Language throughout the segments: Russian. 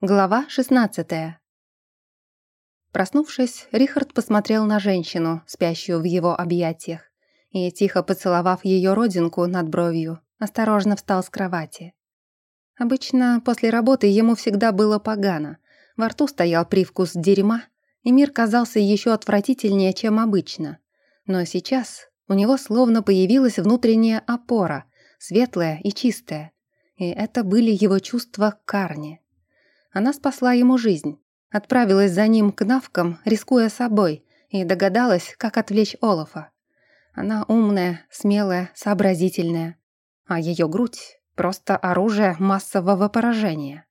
Глава 16 Проснувшись, Рихард посмотрел на женщину, спящую в его объятиях, и, тихо поцеловав ее родинку над бровью, осторожно встал с кровати. Обычно после работы ему всегда было погано, во рту стоял привкус дерьма, и мир казался еще отвратительнее, чем обычно. Но сейчас у него словно появилась внутренняя опора, светлая и чистая, и это были его чувства к Карне. Она спасла ему жизнь, отправилась за ним к навкам, рискуя собой, и догадалась, как отвлечь Олафа. Она умная, смелая, сообразительная, а ее грудь — просто оружие массового поражения.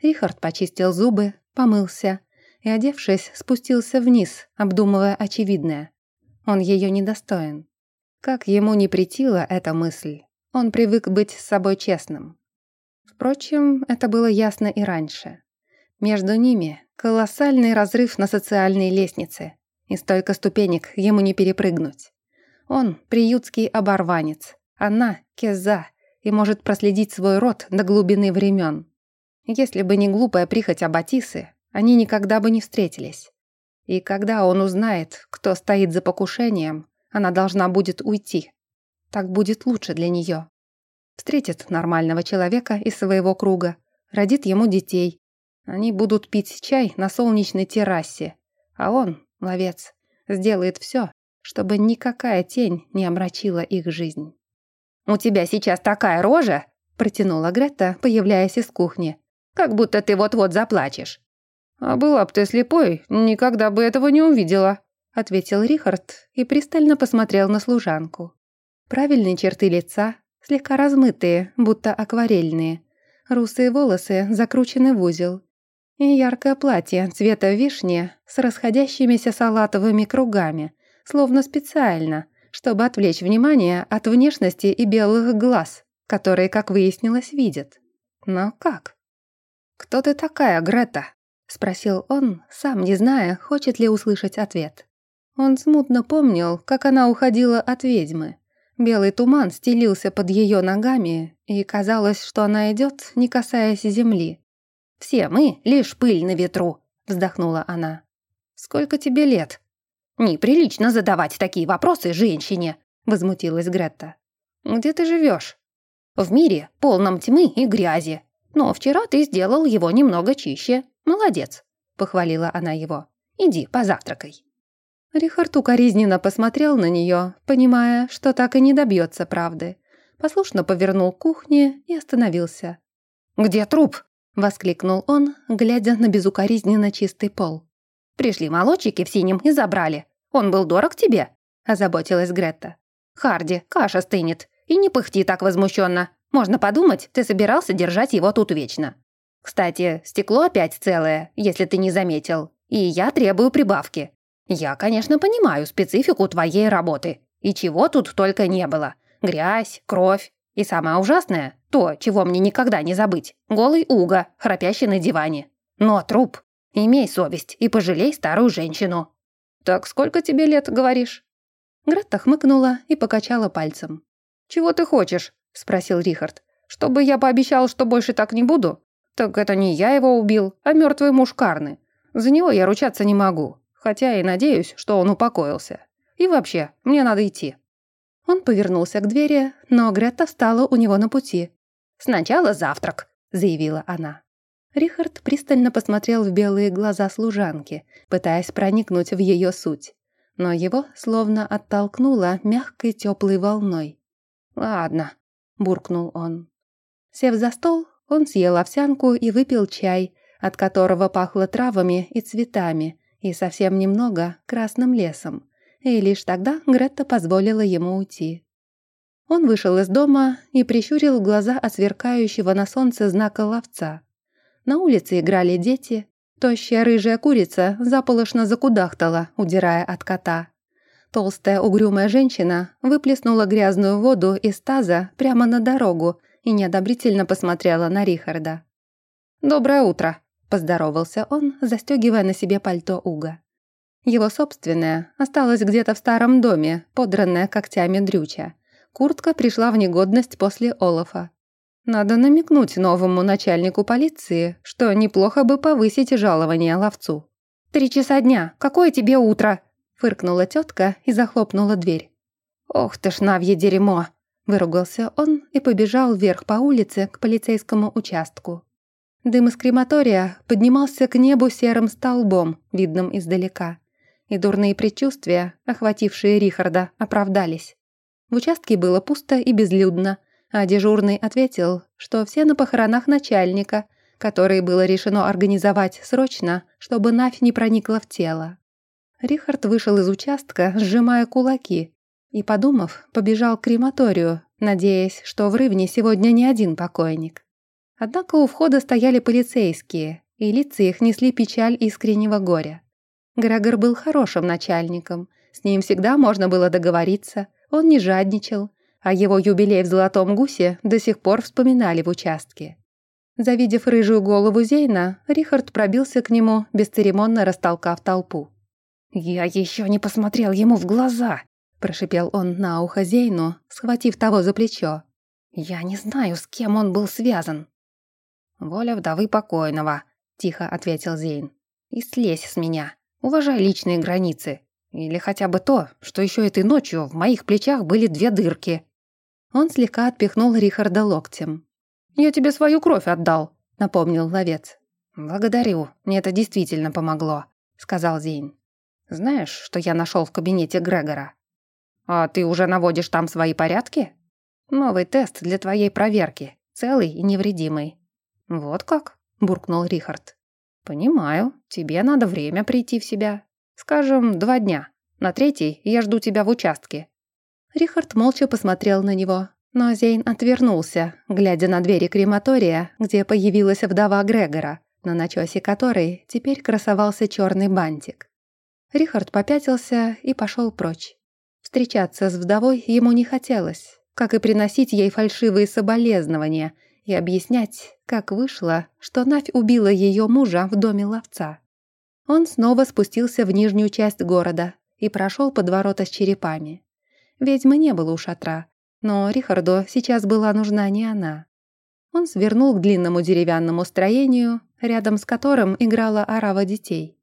Рихард почистил зубы, помылся и, одевшись, спустился вниз, обдумывая очевидное. Он ее недостоин. Как ему не претила эта мысль, он привык быть с собой честным. Впрочем, это было ясно и раньше. Между ними колоссальный разрыв на социальной лестнице, и столько ступенек ему не перепрыгнуть. Он приютский оборванец, она — кеза, и может проследить свой род до глубины времен. Если бы не глупая прихоть Аббатисы, они никогда бы не встретились. И когда он узнает, кто стоит за покушением, она должна будет уйти. Так будет лучше для нее. Встретит нормального человека из своего круга, родит ему детей. Они будут пить чай на солнечной террасе, а он, ловец, сделает все, чтобы никакая тень не омрачила их жизнь. «У тебя сейчас такая рожа!» — протянула Гретта, появляясь из кухни. «Как будто ты вот-вот заплачешь». «А была бы ты слепой, никогда бы этого не увидела», — ответил Рихард и пристально посмотрел на служанку. Правильные черты лица, слегка размытые, будто акварельные. Русые волосы закручены в узел. И яркое платье цвета вишни с расходящимися салатовыми кругами, словно специально, чтобы отвлечь внимание от внешности и белых глаз, которые, как выяснилось, видят. Но как? «Кто ты такая, Грета?» — спросил он, сам не зная, хочет ли услышать ответ. Он смутно помнил, как она уходила от ведьмы. Белый туман стелился под ее ногами, и казалось, что она идет, не касаясь земли. «Все мы — лишь пыль на ветру», — вздохнула она. «Сколько тебе лет?» «Неприлично задавать такие вопросы женщине», — возмутилась Гретта. «Где ты живешь?» «В мире, полном тьмы и грязи. Но вчера ты сделал его немного чище. Молодец», — похвалила она его. «Иди, позавтракай». Рихард укоризненно посмотрел на нее, понимая, что так и не добьется правды. Послушно повернул к кухне и остановился. «Где труп?» — воскликнул он, глядя на безукоризненно чистый пол. «Пришли молодчики в синем и забрали. Он был дорог тебе?» — озаботилась Гретта. «Харди, каша стынет. И не пыхти так возмущенно. Можно подумать, ты собирался держать его тут вечно. Кстати, стекло опять целое, если ты не заметил. И я требую прибавки. Я, конечно, понимаю специфику твоей работы. И чего тут только не было. Грязь, кровь. И самое ужасное, то, чего мне никогда не забыть. Голый уга, храпящий на диване. Но труп. Имей совесть и пожалей старую женщину. «Так сколько тебе лет, говоришь?» Гретта хмыкнула и покачала пальцем. «Чего ты хочешь?» — спросил Рихард. «Чтобы я пообещал, что больше так не буду? Так это не я его убил, а мертвый муж Карны. За него я ручаться не могу хотя и надеюсь, что он упокоился. И вообще, мне надо идти». Он повернулся к двери, но Гретта встала у него на пути. «Сначала завтрак», — заявила она. Рихард пристально посмотрел в белые глаза служанки, пытаясь проникнуть в ее суть. Но его словно оттолкнуло мягкой теплой волной. «Ладно», — буркнул он. Сев за стол, он съел овсянку и выпил чай, от которого пахло травами и цветами, и совсем немного красным лесом, и лишь тогда Гретта позволила ему уйти. Он вышел из дома и прищурил глаза от сверкающего на солнце знака ловца. На улице играли дети, тощая рыжая курица заполошно закудахтала, удирая от кота. Толстая угрюмая женщина выплеснула грязную воду из таза прямо на дорогу и неодобрительно посмотрела на Рихарда. «Доброе утро», Поздоровался он, застегивая на себе пальто Уга. Его собственное осталось где-то в старом доме, подранное когтями дрюча. Куртка пришла в негодность после Олафа. Надо намекнуть новому начальнику полиции, что неплохо бы повысить жалование ловцу. «Три часа дня, какое тебе утро?» Фыркнула тетка и захлопнула дверь. «Ох ты ж навье дерьмо!» Выругался он и побежал вверх по улице к полицейскому участку. Дым из крематория поднимался к небу серым столбом, видным издалека. И дурные предчувствия, охватившие Рихарда, оправдались. В участке было пусто и безлюдно, а дежурный ответил, что все на похоронах начальника, которые было решено организовать срочно, чтобы Навь не проникла в тело. Рихард вышел из участка, сжимая кулаки, и, подумав, побежал к крематорию, надеясь, что в Рывне сегодня не один покойник. Однако у входа стояли полицейские, и лица их несли печаль искреннего горя. Грегор был хорошим начальником, с ним всегда можно было договориться, он не жадничал, а его юбилей в Золотом Гусе до сих пор вспоминали в участке. Завидев рыжую голову Зейна, Рихард пробился к нему, бесцеремонно растолкав толпу. «Я еще не посмотрел ему в глаза!» – прошипел он на ухо Зейну, схватив того за плечо. «Я не знаю, с кем он был связан, «Воля вдовы покойного», — тихо ответил Зейн. «И слезь с меня. Уважай личные границы. Или хотя бы то, что еще этой ночью в моих плечах были две дырки». Он слегка отпихнул Рихарда локтем. «Я тебе свою кровь отдал», — напомнил ловец. «Благодарю, мне это действительно помогло», — сказал Зейн. «Знаешь, что я нашел в кабинете Грегора?» «А ты уже наводишь там свои порядки?» «Новый тест для твоей проверки, целый и невредимый. «Вот как?» – буркнул Рихард. «Понимаю, тебе надо время прийти в себя. Скажем, два дня. На третий я жду тебя в участке». Рихард молча посмотрел на него, но Зейн отвернулся, глядя на двери крематория, где появилась вдова Грегора, на начосе которой теперь красовался черный бантик. Рихард попятился и пошел прочь. Встречаться с вдовой ему не хотелось, как и приносить ей фальшивые соболезнования – и объяснять, как вышло, что Навь убила ее мужа в доме ловца. Он снова спустился в нижнюю часть города и прошел под ворота с черепами. Ведьмы не было у шатра, но Рихарду сейчас была нужна не она. Он свернул к длинному деревянному строению, рядом с которым играла орава детей.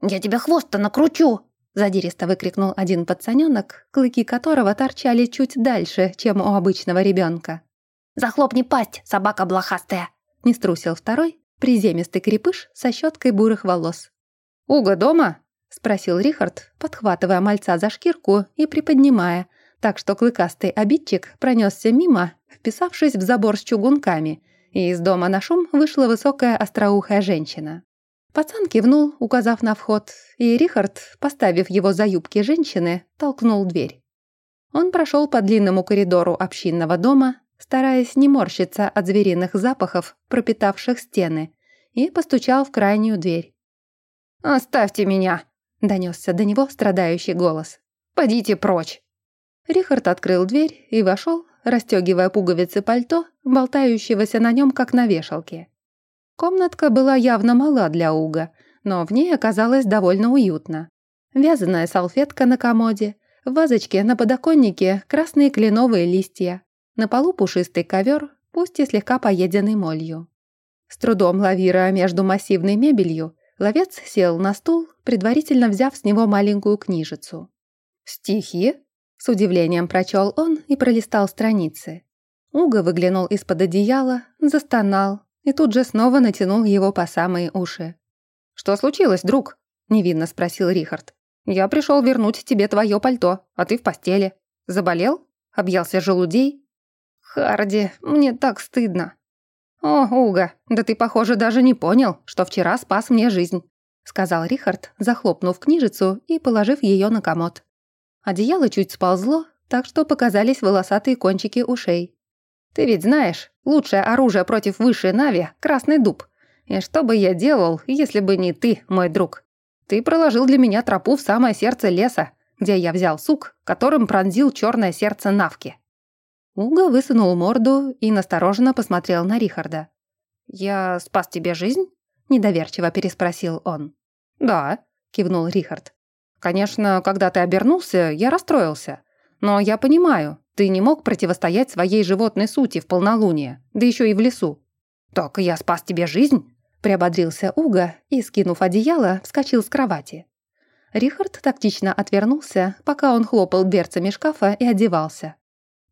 «Я тебя хвост-то накручу!» Задиристо выкрикнул один пацанёнок, клыки которого торчали чуть дальше, чем у обычного ребенка. «Захлопни пасть, собака блохастая!» Не струсил второй, приземистый крепыш со щеткой бурых волос. «Уга дома?» — спросил Рихард, подхватывая мальца за шкирку и приподнимая, так что клыкастый обидчик пронесся мимо, вписавшись в забор с чугунками, и из дома на шум вышла высокая остроухая женщина. Пацан кивнул, указав на вход, и Рихард, поставив его за юбки женщины, толкнул дверь. Он прошел по длинному коридору общинного дома, стараясь не морщиться от звериных запахов, пропитавших стены, и постучал в крайнюю дверь. «Оставьте меня!» — донесся до него страдающий голос. «Подите прочь!» Рихард открыл дверь и вошел, расстегивая пуговицы пальто, болтающегося на нем, как на вешалке. Комнатка была явно мала для Уга, но в ней оказалось довольно уютно. Вязаная салфетка на комоде, в вазочке на подоконнике красные кленовые листья, на полу пушистый ковер, пусть и слегка поеденный молью. С трудом лавируя между массивной мебелью, ловец сел на стул, предварительно взяв с него маленькую книжицу. «Стихи?» — с удивлением прочел он и пролистал страницы. Уга выглянул из-под одеяла, застонал и тут же снова натянул его по самые уши. «Что случилось, друг?» — невинно спросил Рихард. «Я пришел вернуть тебе твое пальто, а ты в постели. Заболел? Объелся желудей? «Харди, мне так стыдно». «О, Уга, да ты, похоже, даже не понял, что вчера спас мне жизнь», сказал Рихард, захлопнув книжицу и положив ее на комод. Одеяло чуть сползло, так что показались волосатые кончики ушей. «Ты ведь знаешь, лучшее оружие против высшей Нави — красный дуб. И что бы я делал, если бы не ты, мой друг? Ты проложил для меня тропу в самое сердце леса, где я взял сук, которым пронзил черное сердце Навки. Уга высунул морду и настороженно посмотрел на Рихарда. «Я спас тебе жизнь?» – недоверчиво переспросил он. «Да», – кивнул Рихард. «Конечно, когда ты обернулся, я расстроился. Но я понимаю, Ты не мог противостоять своей животной сути в полнолуние, да еще и в лесу. Так я спас тебе жизнь, приободрился Уга и, скинув одеяло, вскочил с кровати. Рихард тактично отвернулся, пока он хлопал дверцами шкафа и одевался.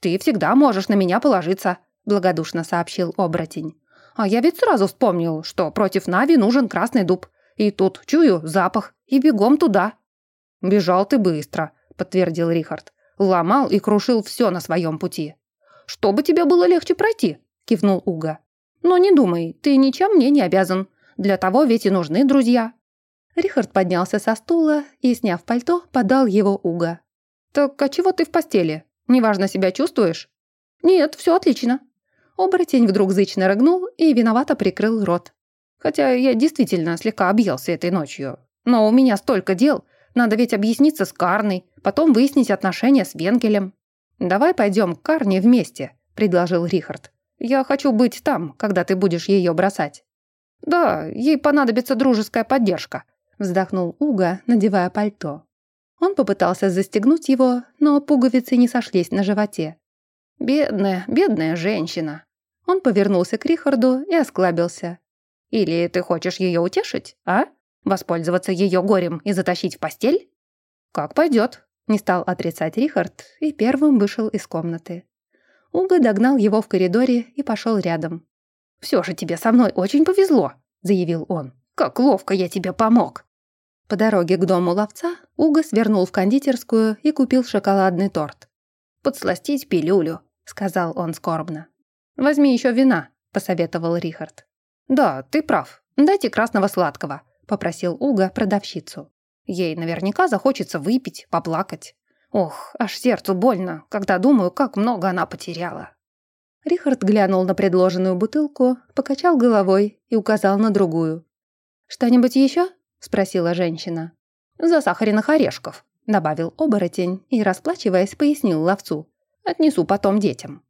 «Ты всегда можешь на меня положиться», — благодушно сообщил оборотень. «А я ведь сразу вспомнил, что против Нави нужен красный дуб. И тут чую запах, и бегом туда». «Бежал ты быстро», — подтвердил Рихард. «Ломал и крушил все на своем пути». «Чтобы тебе было легче пройти», — кивнул Уга. «Но не думай, ты ничем мне не обязан. Для того ведь и нужны друзья». Рихард поднялся со стула и, сняв пальто, подал его Уга. «Так а чего ты в постели? Неважно себя чувствуешь?» «Нет, все отлично». Оборотень вдруг зычно рыгнул и виновато прикрыл рот. «Хотя я действительно слегка объелся этой ночью. Но у меня столько дел. Надо ведь объясниться с Карной, потом выяснить отношения с Венгелем». «Давай пойдем к Карне вместе», — предложил Рихард. «Я хочу быть там, когда ты будешь ее бросать». «Да, ей понадобится дружеская поддержка», — вздохнул Уга, надевая пальто. Он попытался застегнуть его, но пуговицы не сошлись на животе. «Бедная, бедная женщина!» Он повернулся к Рихарду и осклабился. «Или ты хочешь ее утешить, а? Воспользоваться ее горем и затащить в постель?» «Как пойдет», — не стал отрицать Рихард и первым вышел из комнаты. Уга догнал его в коридоре и пошел рядом. «Все же тебе со мной очень повезло», — заявил он. «Как ловко я тебе помог!» По дороге к дому ловца Уга свернул в кондитерскую и купил шоколадный торт. «Подсластить пилюлю», — сказал он скорбно. «Возьми еще вина», — посоветовал Рихард. «Да, ты прав. Дайте красного сладкого», — попросил Уга продавщицу. «Ей наверняка захочется выпить, поплакать. Ох, аж сердцу больно, когда думаю, как много она потеряла». Рихард глянул на предложенную бутылку, покачал головой и указал на другую. «Что-нибудь еще?» — спросила женщина. «Засахаренных орешков», — добавил оборотень и, расплачиваясь, пояснил ловцу. «Отнесу потом детям».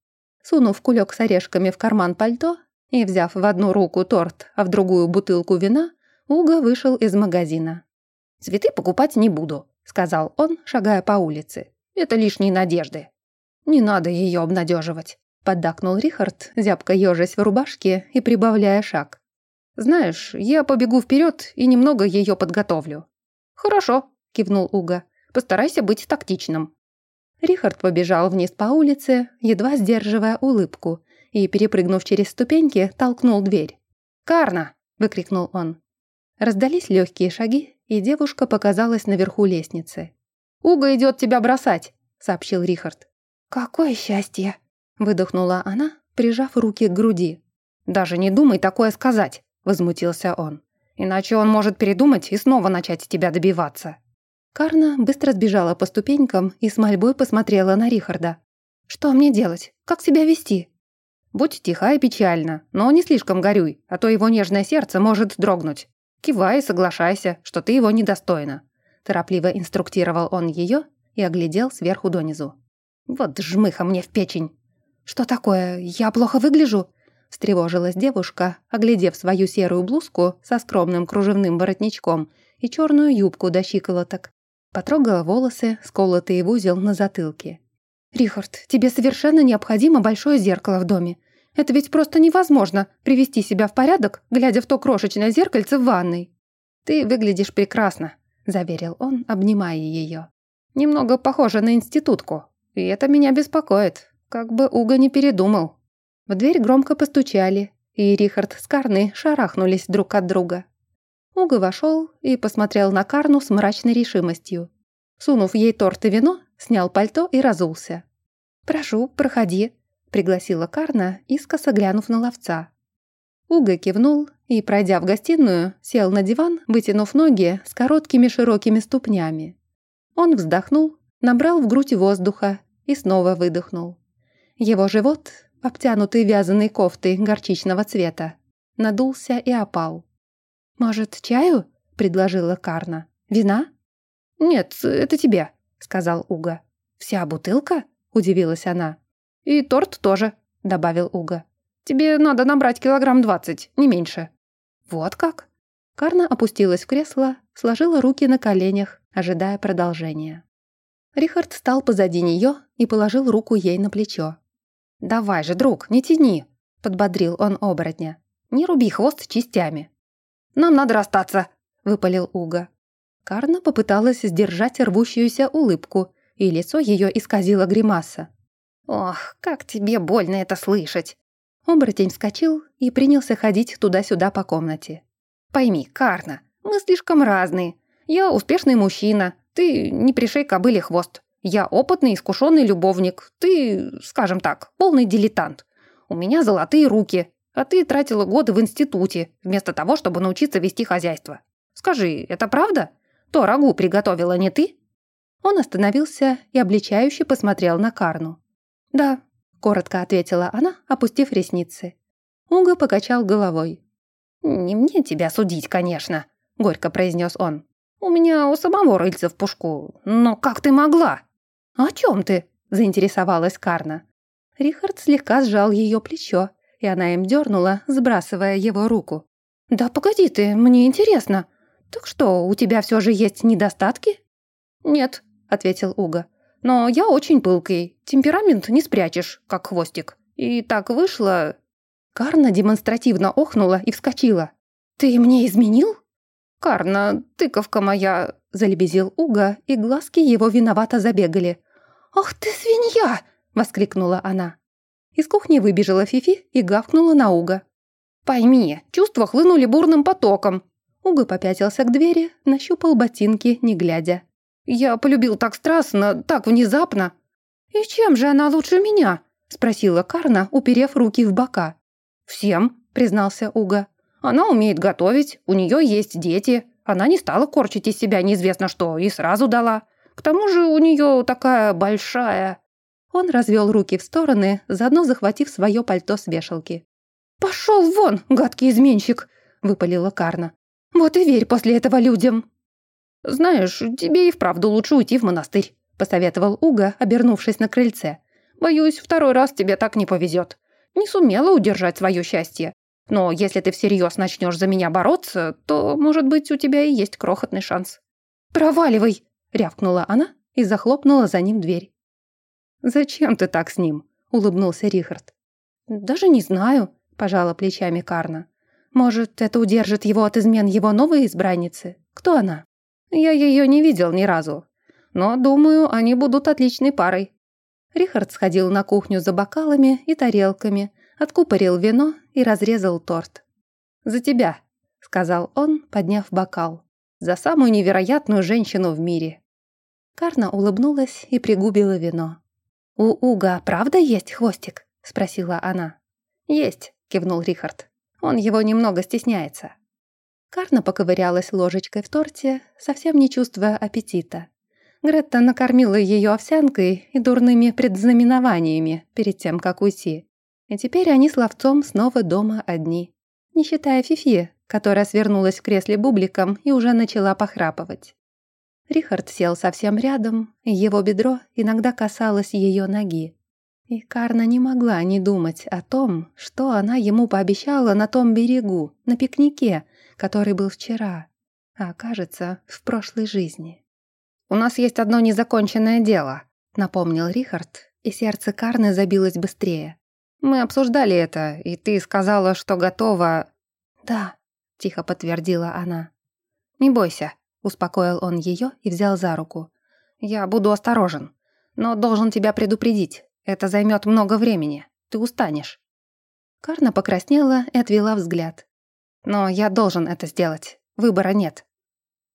Сунув кулек с орешками в карман пальто и взяв в одну руку торт, а в другую бутылку вина, Уга вышел из магазина. «Цветы покупать не буду», — сказал он, шагая по улице. «Это лишние надежды». «Не надо ее обнадеживать», — поддакнул Рихард, зябко ежась в рубашке и прибавляя шаг. «Знаешь, я побегу вперед и немного ее подготовлю». «Хорошо», — кивнул Уга. «Постарайся быть тактичным». Рихард побежал вниз по улице, едва сдерживая улыбку, и, перепрыгнув через ступеньки, толкнул дверь. «Карна!» — выкрикнул он. Раздались легкие шаги, и девушка показалась наверху лестницы. «Уга идет тебя бросать!» — сообщил Рихард. «Какое счастье!» — выдохнула она, прижав руки к груди. «Даже не думай такое сказать!» Возмутился он. «Иначе он может передумать и снова начать тебя добиваться». Карна быстро сбежала по ступенькам и с мольбой посмотрела на Рихарда. «Что мне делать? Как себя вести?» «Будь тиха и печальна, но не слишком горюй, а то его нежное сердце может дрогнуть. Кивай и соглашайся, что ты его недостойна». Торопливо инструктировал он ее и оглядел сверху донизу. «Вот жмыха мне в печень!» «Что такое? Я плохо выгляжу?» Встревожилась девушка, оглядев свою серую блузку со скромным кружевным воротничком и черную юбку до щиколоток. Потрогала волосы, сколотые в узел на затылке. «Рихард, тебе совершенно необходимо большое зеркало в доме. Это ведь просто невозможно привести себя в порядок, глядя в то крошечное зеркальце в ванной». «Ты выглядишь прекрасно», — заверил он, обнимая ее. «Немного похоже на институтку, и это меня беспокоит. Как бы Уга не передумал». В дверь громко постучали, и Рихард с Карной шарахнулись друг от друга. Уга вошел и посмотрел на Карну с мрачной решимостью. Сунув ей торт и вино, снял пальто и разулся. «Прошу, проходи», — пригласила Карна, искоса глянув на ловца. Уга кивнул и, пройдя в гостиную, сел на диван, вытянув ноги с короткими широкими ступнями. Он вздохнул, набрал в грудь воздуха и снова выдохнул. Его живот обтянутый вязаной кофтой горчичного цвета, надулся и опал. «Может, чаю?» — предложила Карна. «Вина?» «Нет, это тебе», — сказал Уга. «Вся бутылка?» — удивилась она. «И торт тоже», — добавил Уга. «Тебе надо набрать килограмм двадцать, не меньше». «Вот как?» Карна опустилась в кресло, сложила руки на коленях, ожидая продолжения. Рихард стал позади нее и положил руку ей на плечо. «Давай же, друг, не тяни!» — подбодрил он оборотня. «Не руби хвост частями». «Нам надо расстаться!» — выпалил Уга. Карна попыталась сдержать рвущуюся улыбку, и лицо ее исказило гримаса. «Ох, как тебе больно это слышать!» Оборотень вскочил и принялся ходить туда-сюда по комнате. «Пойми, Карна, мы слишком разные. Я успешный мужчина, ты не пришей кобыле хвост. Я опытный, искушенный любовник, ты, скажем так, полный дилетант. У меня золотые руки, а ты тратила годы в институте, вместо того, чтобы научиться вести хозяйство. Скажи, это правда? То рагу приготовила не ты?» Он остановился и обличающе посмотрел на Карну. «Да», — коротко ответила она, опустив ресницы. Уга покачал головой. «Не мне тебя судить, конечно», — горько произнес он. «У меня у самого рыльца в пушку. Но как ты могла?» «О чем ты?» — заинтересовалась Карна. Рихард слегка сжал ее плечо, и она им дернула, сбрасывая его руку. «Да погоди ты, мне интересно. Так что, у тебя все же есть недостатки?» «Нет», — ответил Уга. Но я очень пылкий, темперамент не спрячешь, как хвостик. И так вышло...» Карна демонстративно охнула и вскочила. «Ты мне изменил?» «Карна, тыковка моя...» — залебезил Уга, и глазки его виновато забегали. «Ах ты свинья!» — воскликнула она. Из кухни выбежала Фифи и гавкнула на Уга. «Пойми, чувства хлынули бурным потоком». Уга попятился к двери, нащупал ботинки, не глядя. Я полюбил так страстно, так внезапно. И чем же она лучше меня? Спросила Карна, уперев руки в бока. Всем, признался Уга. Она умеет готовить, у нее есть дети. Она не стала корчить из себя неизвестно что и сразу дала. К тому же у нее такая большая... Он развел руки в стороны, заодно захватив свое пальто с вешалки. «Пошел вон, гадкий изменщик!» — выпалила Карна. «Вот и верь после этого людям!» «Знаешь, тебе и вправду лучше уйти в монастырь», — посоветовал Уга, обернувшись на крыльце. «Боюсь, второй раз тебе так не повезет. Не сумела удержать свое счастье. Но если ты всерьез начнешь за меня бороться, то, может быть, у тебя и есть крохотный шанс». «Проваливай!» — рявкнула она и захлопнула за ним дверь. «Зачем ты так с ним?» — улыбнулся Рихард. «Даже не знаю», — пожала плечами Карна. «Может, это удержит его от измен его новой избранницы? Кто она?» Я ее не видел ни разу. Но, думаю, они будут отличной парой. Рихард сходил на кухню за бокалами и тарелками, откупорил вино и разрезал торт. «За тебя», — сказал он, подняв бокал. «За самую невероятную женщину в мире». Карна улыбнулась и пригубила вино. «У Уга правда есть хвостик?» — спросила она. «Есть», — кивнул Рихард. «Он его немного стесняется». Карна поковырялась ложечкой в торте, совсем не чувствуя аппетита. Гретта накормила ее овсянкой и дурными предзнаменованиями перед тем, как уйти. И теперь они с ловцом снова дома одни. Не считая Фифи, которая свернулась в кресле бубликом и уже начала похрапывать. Рихард сел совсем рядом, его бедро иногда касалось ее ноги. И Карна не могла не думать о том, что она ему пообещала на том берегу, на пикнике, который был вчера, а, кажется, в прошлой жизни. «У нас есть одно незаконченное дело», — напомнил Рихард, и сердце Карны забилось быстрее. «Мы обсуждали это, и ты сказала, что готова...» «Да», — тихо подтвердила она. «Не бойся», — успокоил он ее и взял за руку. «Я буду осторожен, но должен тебя предупредить. Это займет много времени. Ты устанешь». Карна покраснела и отвела взгляд. Но я должен это сделать. Выбора нет».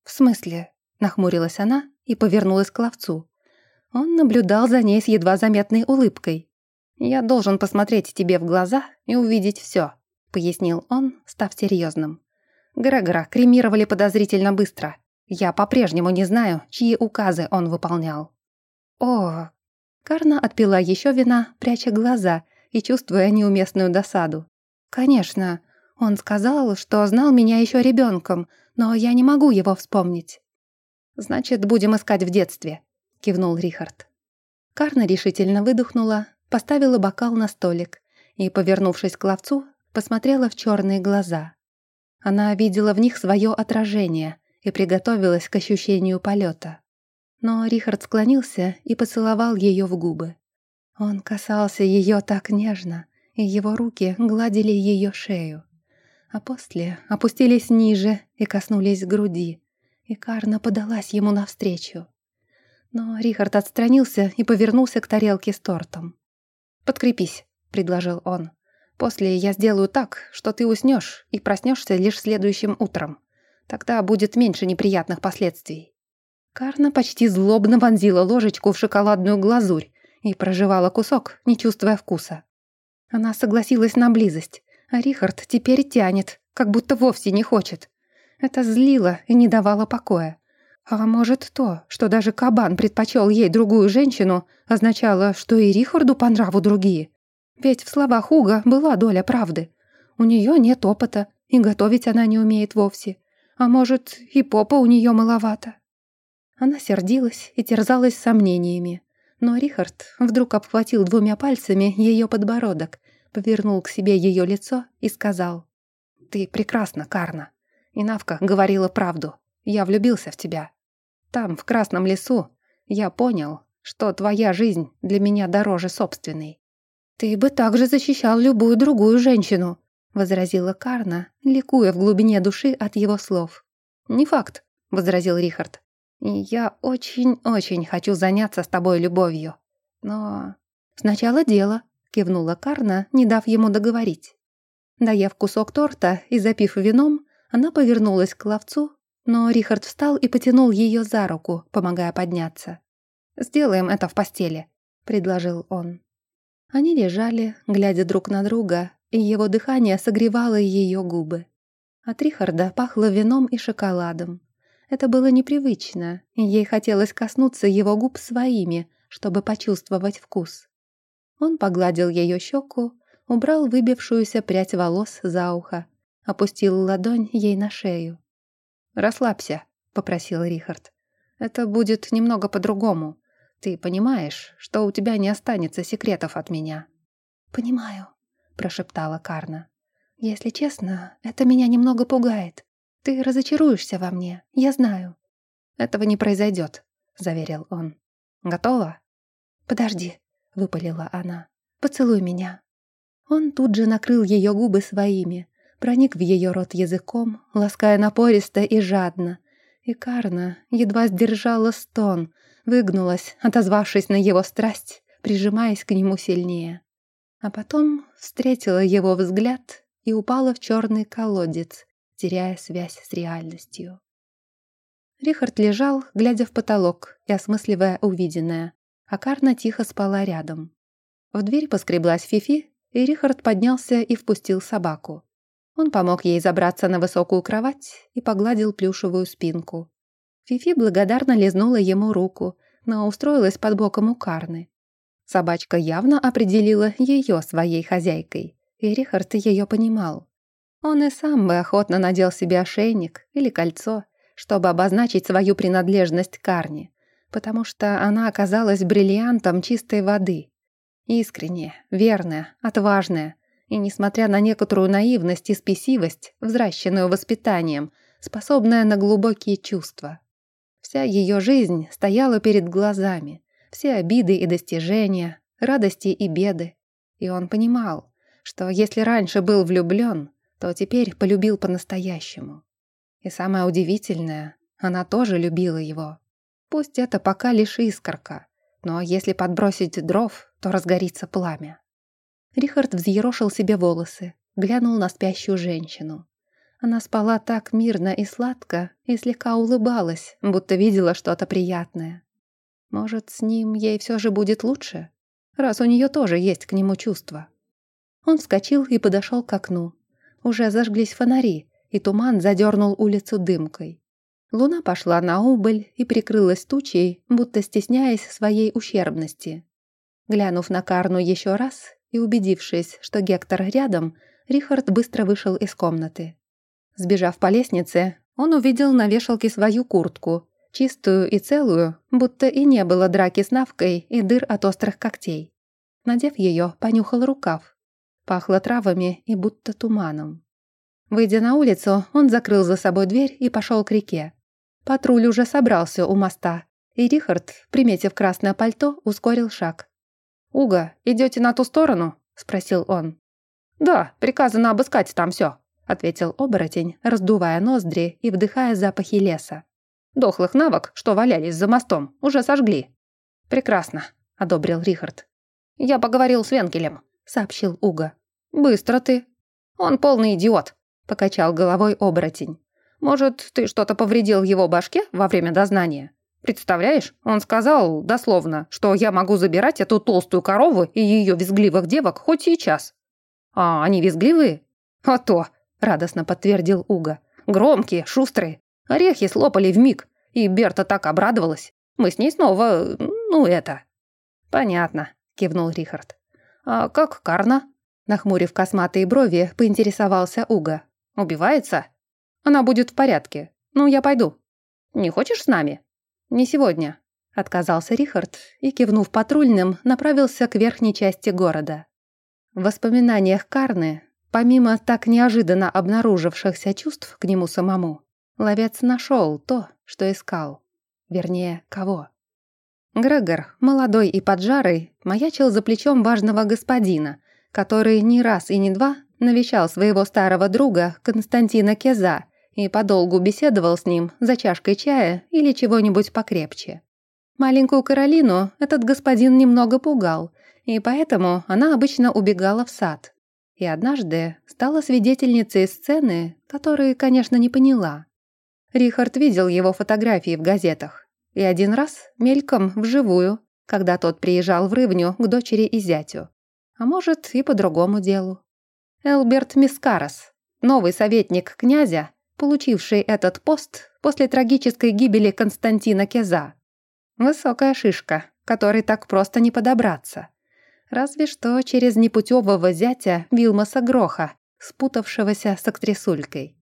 «В смысле?» — нахмурилась она и повернулась к ловцу. Он наблюдал за ней с едва заметной улыбкой. «Я должен посмотреть тебе в глаза и увидеть все», — пояснил он, став серьезным. Грегора кремировали подозрительно быстро. Я по-прежнему не знаю, чьи указы он выполнял. «О!» Карна отпила еще вина, пряча глаза и чувствуя неуместную досаду. «Конечно, он сказал, что знал меня еще ребенком, но я не могу его вспомнить. «Значит, будем искать в детстве», — кивнул Рихард. Карна решительно выдохнула, поставила бокал на столик и, повернувшись к ловцу, посмотрела в черные глаза. Она видела в них свое отражение и приготовилась к ощущению полета. Но Рихард склонился и поцеловал ее в губы. Он касался ее так нежно, и его руки гладили ее шею. А после опустились ниже и коснулись груди, и Карна подалась ему навстречу. Но Рихард отстранился и повернулся к тарелке с тортом. «Подкрепись», — предложил он. «После я сделаю так, что ты уснешь и проснешься лишь следующим утром. Тогда будет меньше неприятных последствий». Карна почти злобно вонзила ложечку в шоколадную глазурь и прожевала кусок, не чувствуя вкуса. Она согласилась на близость, а Рихард теперь тянет, как будто вовсе не хочет. Это злило и не давало покоя. А может, то, что даже кабан предпочел ей другую женщину, означало, что и Рихарду по нраву другие. Ведь в словах Уга была доля правды. У нее нет опыта, и готовить она не умеет вовсе. А может, и попа у нее маловато. Она сердилась и терзалась сомнениями. Но Рихард вдруг обхватил двумя пальцами ее подбородок, повернул к себе ее лицо и сказал. «Ты прекрасна, Карна. И Навка говорила правду. Я влюбился в тебя. Там, в Красном лесу, я понял, что твоя жизнь для меня дороже собственной. Ты бы также защищал любую другую женщину, возразила Карна, ликуя в глубине души от его слов. Не факт, возразил Рихард. Я очень-очень хочу заняться с тобой любовью. Но сначала дело, кивнула Карна, не дав ему договорить. Доев кусок торта и запив вином, она повернулась к ловцу, но Рихард встал и потянул ее за руку, помогая подняться. «Сделаем это в постели», — предложил он. Они лежали, глядя друг на друга, и его дыхание согревало ее губы. От Рихарда пахло вином и шоколадом. Это было непривычно, и ей хотелось коснуться его губ своими, чтобы почувствовать вкус. Он погладил ее щеку, убрал выбившуюся прядь волос за ухо опустил ладонь ей на шею. «Расслабься», — попросил Рихард. «Это будет немного по-другому. Ты понимаешь, что у тебя не останется секретов от меня?» «Понимаю», — прошептала Карна. «Если честно, это меня немного пугает. Ты разочаруешься во мне, я знаю». «Этого не произойдет», — заверил он. «Готова?» «Подожди», — выпалила она. «Поцелуй меня». Он тут же накрыл ее губы своими, проник в ее рот языком, лаская напористо и жадно. И Карна едва сдержала стон, выгнулась, отозвавшись на его страсть, прижимаясь к нему сильнее. А потом встретила его взгляд и упала в черный колодец, теряя связь с реальностью. Рихард лежал, глядя в потолок и осмысливая увиденное, а Карна тихо спала рядом. В дверь поскреблась Фифи, и Рихард поднялся и впустил собаку. Он помог ей забраться на высокую кровать и погладил плюшевую спинку. Фифи благодарно лизнула ему руку, но устроилась под боком у Карны. Собачка явно определила ее своей хозяйкой, и Рихард ее понимал. Он и сам бы охотно надел себе ошейник или кольцо, чтобы обозначить свою принадлежность к потому что она оказалась бриллиантом чистой воды. Искренняя, верная, отважная, и, несмотря на некоторую наивность и спесивость, взращенную воспитанием, способная на глубокие чувства. Вся ее жизнь стояла перед глазами, все обиды и достижения, радости и беды. И он понимал, что если раньше был влюблен, то теперь полюбил по-настоящему. И самое удивительное, она тоже любила его. Пусть это пока лишь искорка, но если подбросить дров, то разгорится пламя. Рихард взъерошил себе волосы, глянул на спящую женщину. Она спала так мирно и сладко и слегка улыбалась, будто видела что-то приятное. Может, с ним ей все же будет лучше, раз у нее тоже есть к нему чувства. Он вскочил и подошел к окну. Уже зажглись фонари, и туман задернул улицу дымкой. Луна пошла на убыль и прикрылась тучей, будто стесняясь своей ущербности. Глянув на Карну еще раз, и убедившись, что Гектор рядом, Рихард быстро вышел из комнаты. Сбежав по лестнице, он увидел на вешалке свою куртку, чистую и целую, будто и не было драки с навкой и дыр от острых когтей. Надев ее, понюхал рукав. Пахло травами и будто туманом. Выйдя на улицу, он закрыл за собой дверь и пошел к реке. Патруль уже собрался у моста, и Рихард, приметив красное пальто, ускорил шаг. «Уга, идете на ту сторону?» — спросил он. «Да, приказано обыскать там все», — ответил оборотень, раздувая ноздри и вдыхая запахи леса. «Дохлых навок, что валялись за мостом, уже сожгли». «Прекрасно», — одобрил Рихард. «Я поговорил с Венкелем», — сообщил Уга. «Быстро ты». «Он полный идиот», — покачал головой оборотень. «Может, ты что-то повредил его башке во время дознания? Представляешь, он сказал, дословно, что я могу забирать эту толстую корову и ее визгливых девок хоть сейчас. А они визгливые? А то, радостно подтвердил Уга. Громкие, шустрые. Орехи слопали в миг, и Берта так обрадовалась. Мы с ней снова, ну это. Понятно, кивнул Рихард. А как Карна? Нахмурив косматые брови, поинтересовался Уга. Убивается? Она будет в порядке. Ну, я пойду. Не хочешь с нами? «Не сегодня», — отказался Рихард и, кивнув патрульным, направился к верхней части города. В воспоминаниях Карны, помимо так неожиданно обнаружившихся чувств к нему самому, ловец нашел то, что искал. Вернее, кого. Грегор, молодой и поджарый, маячил за плечом важного господина, который не раз и не два навещал своего старого друга Константина Кеза и подолгу беседовал с ним за чашкой чая или чего-нибудь покрепче. Маленькую Каролину этот господин немного пугал, и поэтому она обычно убегала в сад. И однажды стала свидетельницей сцены, которую, конечно, не поняла. Рихард видел его фотографии в газетах. И один раз мельком вживую, когда тот приезжал в Рывню к дочери и зятю. А может, и по другому делу. Элберт Мискарос, новый советник князя, получивший этот пост после трагической гибели Константина Кеза. Высокая шишка, которой так просто не подобраться. Разве что через непутевого зятя Вилмаса Гроха, спутавшегося с актрисулькой.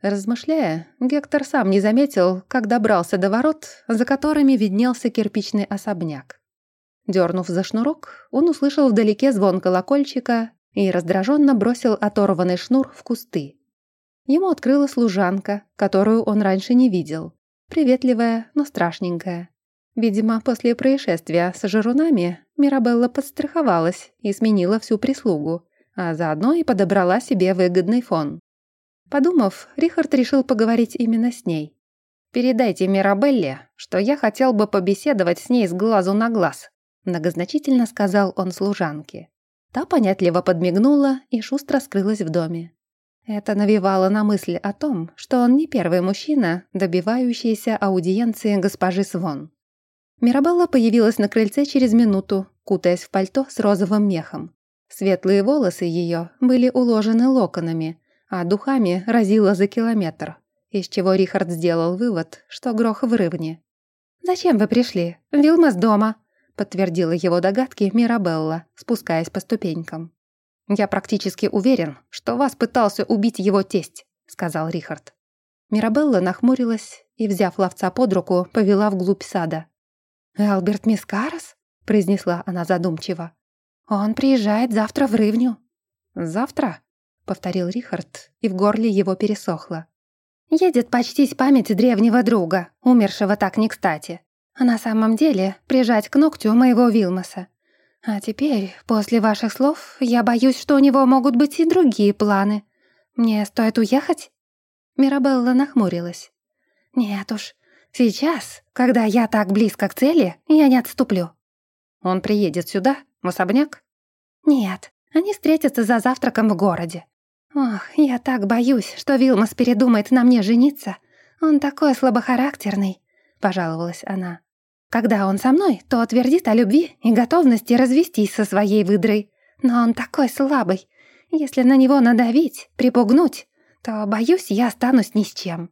Размышляя, Гектор сам не заметил, как добрался до ворот, за которыми виднелся кирпичный особняк. Дернув за шнурок, он услышал вдалеке звон колокольчика и раздраженно бросил оторванный шнур в кусты. Ему открыла служанка, которую он раньше не видел. Приветливая, но страшненькая. Видимо, после происшествия с жирунами Мирабелла подстраховалась и сменила всю прислугу, а заодно и подобрала себе выгодный фон. Подумав, Рихард решил поговорить именно с ней. «Передайте Мирабелле, что я хотел бы побеседовать с ней с глазу на глаз», многозначительно сказал он служанке. Та понятливо подмигнула и шустро скрылась в доме. Это навевало на мысль о том, что он не первый мужчина, добивающийся аудиенции госпожи Свон. Мирабелла появилась на крыльце через минуту, кутаясь в пальто с розовым мехом. Светлые волосы ее были уложены локонами, а духами разило за километр, из чего Рихард сделал вывод, что грох в рывне. «Зачем вы пришли? Вилма с дома», — подтвердила его догадки Мирабелла, спускаясь по ступенькам. «Я практически уверен, что вас пытался убить его тесть», — сказал Рихард. Мирабелла нахмурилась и, взяв ловца под руку, повела вглубь сада. «Элберт Мискарос?» — произнесла она задумчиво. «Он приезжает завтра в Рывню». «Завтра?» — повторил Рихард, и в горле его пересохло. «Едет почтить память древнего друга, умершего так не кстати. А на самом деле прижать к ногтю моего Вилмаса. А теперь, после ваших слов, я боюсь, что у него могут быть и другие планы. Мне стоит уехать?» Мирабелла нахмурилась. «Нет уж, сейчас, когда я так близко к цели, я не отступлю». «Он приедет сюда, в особняк?» «Нет, они встретятся за завтраком в городе. Ох, я так боюсь, что Вилмас передумает на мне жениться. Он такой слабохарактерный», — пожаловалась она. Когда он со мной, то твердит о любви и готовности развестись со своей выдрой. Но он такой слабый. Если на него надавить, припугнуть, то, боюсь, я останусь ни с чем».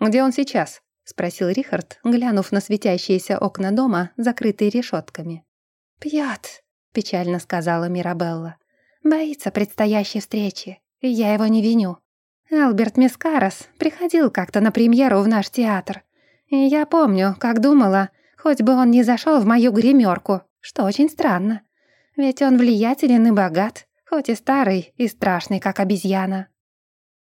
«Где он сейчас?» — спросил Рихард, глянув на светящиеся окна дома, закрытые решетками. «Пьет», — печально сказала Мирабелла. «Боится предстоящей встречи, я его не виню. Элберт Мискарос приходил как-то на премьеру в наш театр, и я помню, как думала, Хоть бы он не зашел в мою гримерку, что очень странно. Ведь он влиятелен и богат, хоть и старый и страшный, как обезьяна».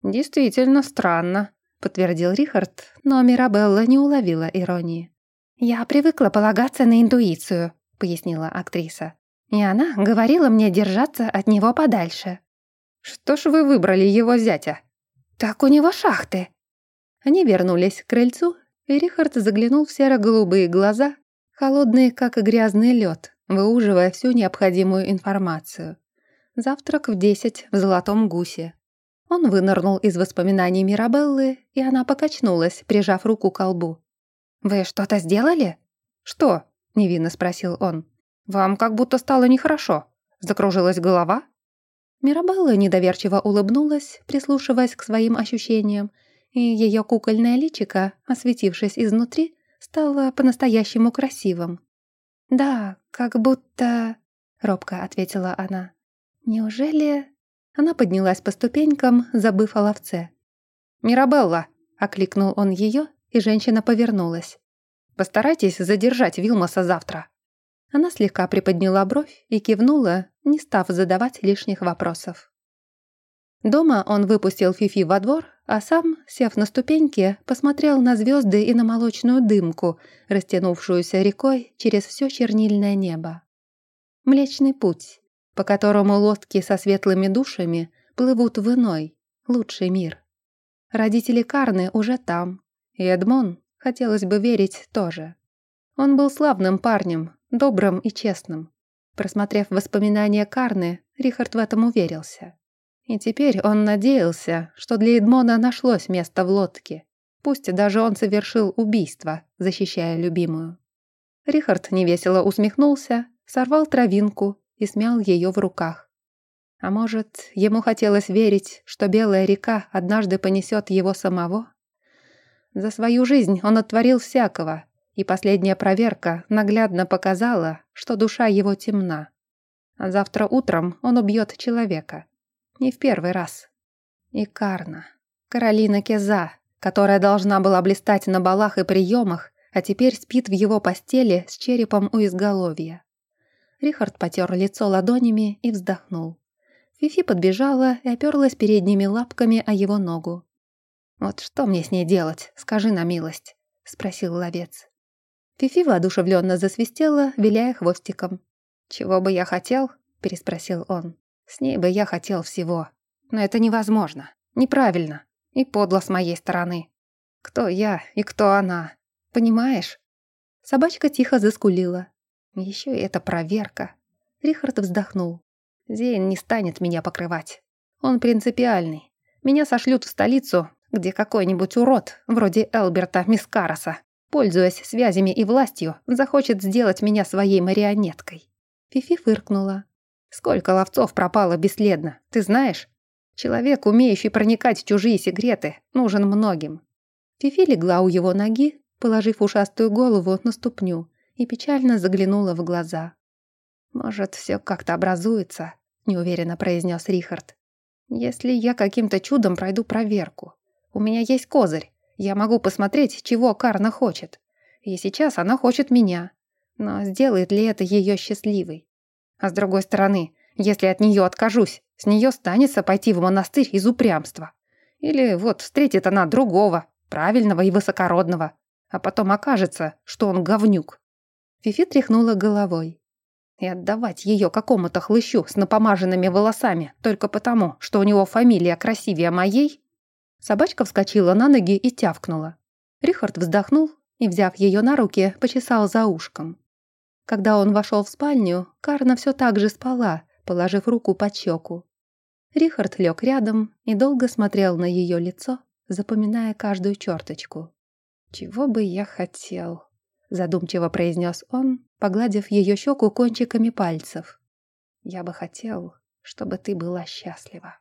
«Действительно странно», — подтвердил Рихард, но Мирабелла не уловила иронии. «Я привыкла полагаться на интуицию», — пояснила актриса. «И она говорила мне держаться от него подальше». «Что ж вы выбрали его зятя?» «Так у него шахты». Они вернулись к крыльцу, и Рихард заглянул в серо-голубые глаза, холодные, как грязный лед, выуживая всю необходимую информацию. Завтрак в десять в Золотом Гусе. Он вынырнул из воспоминаний Мирабеллы, и она покачнулась, прижав руку к колбу. «Вы что-то сделали?» «Что?» — невинно спросил он. «Вам как будто стало нехорошо. Закружилась голова?» Мирабелла недоверчиво улыбнулась, прислушиваясь к своим ощущениям, и ее кукольное личико, осветившись изнутри, стало по-настоящему красивым. «Да, как будто...» — робко ответила она. «Неужели...» Она поднялась по ступенькам, забыв о ловце. «Мирабелла!» — окликнул он ее, и женщина повернулась. «Постарайтесь задержать Вилмоса завтра». Она слегка приподняла бровь и кивнула, не став задавать лишних вопросов. Дома он выпустил Фифи во двор, а сам, сев на ступеньке, посмотрел на звезды и на молочную дымку, растянувшуюся рекой через все чернильное небо. Млечный путь, по которому лодки со светлыми душами плывут в иной, лучший мир. Родители Карны уже там, и Эдмон, хотелось бы верить, тоже. Он был славным парнем, добрым и честным. Просмотрев воспоминания Карны, Рихард в этом уверился. И теперь он надеялся, что для Эдмона нашлось место в лодке. Пусть даже он совершил убийство, защищая любимую. Рихард невесело усмехнулся, сорвал травинку и смял ее в руках. А может, ему хотелось верить, что Белая река однажды понесет его самого? За свою жизнь он оттворил всякого, и последняя проверка наглядно показала, что душа его темна. А завтра утром он убьет человека. Не в первый раз. И Карна. Каролина Кеза, которая должна была блистать на балах и приемах, а теперь спит в его постели с черепом у изголовья. Рихард потер лицо ладонями и вздохнул. Фифи подбежала и оперлась передними лапками о его ногу. «Вот что мне с ней делать, скажи на милость?» — спросил ловец. Фифи воодушевленно засвистела, виляя хвостиком. «Чего бы я хотел?» — переспросил он. С ней бы я хотел всего. Но это невозможно. Неправильно. И подло с моей стороны. Кто я и кто она? Понимаешь? Собачка тихо заскулила. Еще и эта проверка. Рихард вздохнул. Зейн не станет меня покрывать. Он принципиальный. Меня сошлют в столицу, где какой-нибудь урод, вроде Элберта Мискараса, пользуясь связями и властью, захочет сделать меня своей марионеткой. Фифи фыркнула. Сколько ловцов пропало бесследно, ты знаешь? Человек, умеющий проникать в чужие секреты, нужен многим. Фифи легла у его ноги, положив ушастую голову на ступню, и печально заглянула в глаза. «Может, все как-то образуется», — неуверенно произнес Рихард. «Если я каким-то чудом пройду проверку. У меня есть козырь. Я могу посмотреть, чего Карна хочет. И сейчас она хочет меня. Но сделает ли это ее счастливой? А с другой стороны, если от нее откажусь, с нее станется пойти в монастырь из упрямства. Или вот встретит она другого, правильного и высокородного, а потом окажется, что он говнюк. Фифи тряхнула головой. И отдавать ее какому-то хлыщу с напомаженными волосами только потому, что у него фамилия красивее моей? Собачка вскочила на ноги и тявкнула. Рихард вздохнул и, взяв ее на руки, почесал за ушком. Когда он вошел в спальню, Карна все так же спала, положив руку под щеку. Рихард лег рядом и долго смотрел на ее лицо, запоминая каждую черточку. «Чего бы я хотел?» — задумчиво произнес он, погладив ее щеку кончиками пальцев. «Я бы хотел, чтобы ты была счастлива».